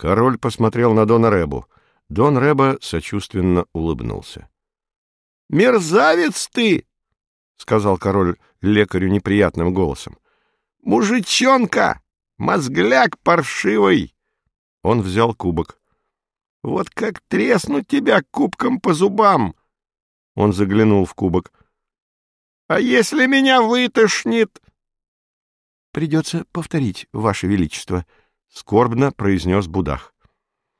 Король посмотрел на Дона Ребу. Дон Реба сочувственно улыбнулся. — Мерзавец ты! — сказал король лекарю неприятным голосом. — Мужичонка! Мозгляк паршивый! Он взял кубок. — Вот как треснуть тебя кубком по зубам! Он заглянул в кубок. — А если меня вытошнит? — Придется повторить, Ваше Величество, — скорбно произнес Будах.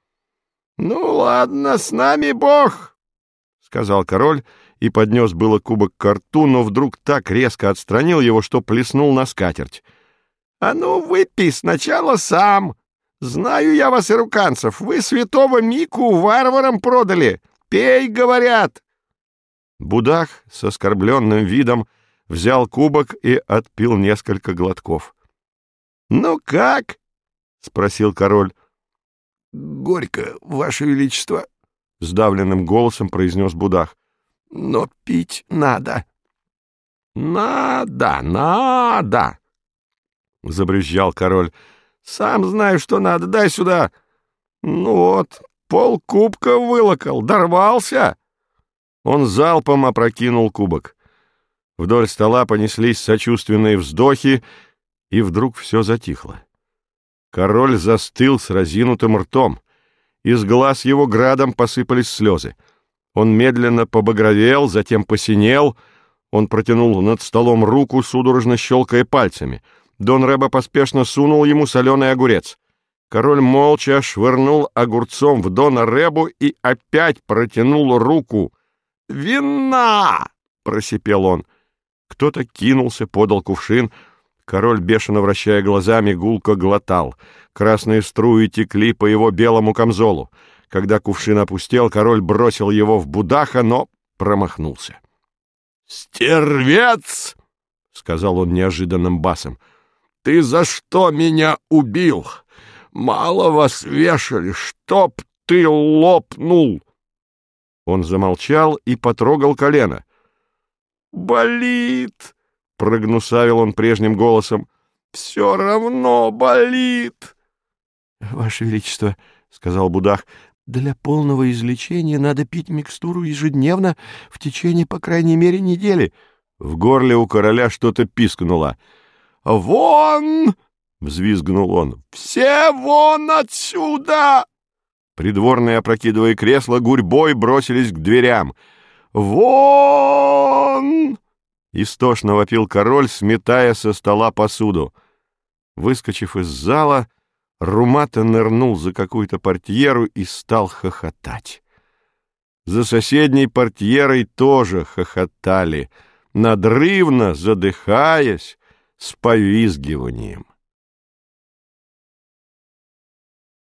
— Ну, ладно, с нами Бог, — сказал король и поднес было кубок к рту, но вдруг так резко отстранил его, что плеснул на скатерть. — А ну, выпей сначала сам. Знаю я вас, ируканцев, вы святого Мику варварам продали. Пей, говорят. Будах с оскорбленным видом взял кубок и отпил несколько глотков. — Ну как? — спросил король. — Горько, ваше величество, — сдавленным голосом произнес Будах. — Но пить надо. — Надо, надо! — забрызжал король. — Сам знаю, что надо. Дай сюда. Ну вот, полкубка вылокал, дорвался. Он залпом опрокинул кубок. Вдоль стола понеслись сочувственные вздохи, и вдруг все затихло. Король застыл с разинутым ртом. Из глаз его градом посыпались слезы. Он медленно побагровел, затем посинел. Он протянул над столом руку, судорожно щелкая пальцами. Дон Рэба поспешно сунул ему соленый огурец. Король молча швырнул огурцом в Дона Рэбу и опять протянул руку. «Вина!» — просипел он. Кто-то кинулся, подал кувшин. Король, бешено вращая глазами, гулко глотал. Красные струи текли по его белому камзолу. Когда кувшин опустел, король бросил его в будаха, но промахнулся. «Стервец!» — сказал он неожиданным басом. «Ты за что меня убил? Мало вас вешали, чтоб ты лопнул!» Он замолчал и потрогал колено. «Болит!» — прогнусавил он прежним голосом. «Все равно болит!» «Ваше Величество», — сказал Будах, — «для полного излечения надо пить микстуру ежедневно в течение, по крайней мере, недели». В горле у короля что-то пискнуло. «Вон!» — взвизгнул он. «Все вон отсюда!» Придворные, опрокидывая кресло, гурьбой бросились к дверям. «Вон!» — истошно вопил король, сметая со стола посуду. Выскочив из зала, Румата нырнул за какую-то портьеру и стал хохотать. За соседней портьерой тоже хохотали, надрывно задыхаясь, с повизгиванием.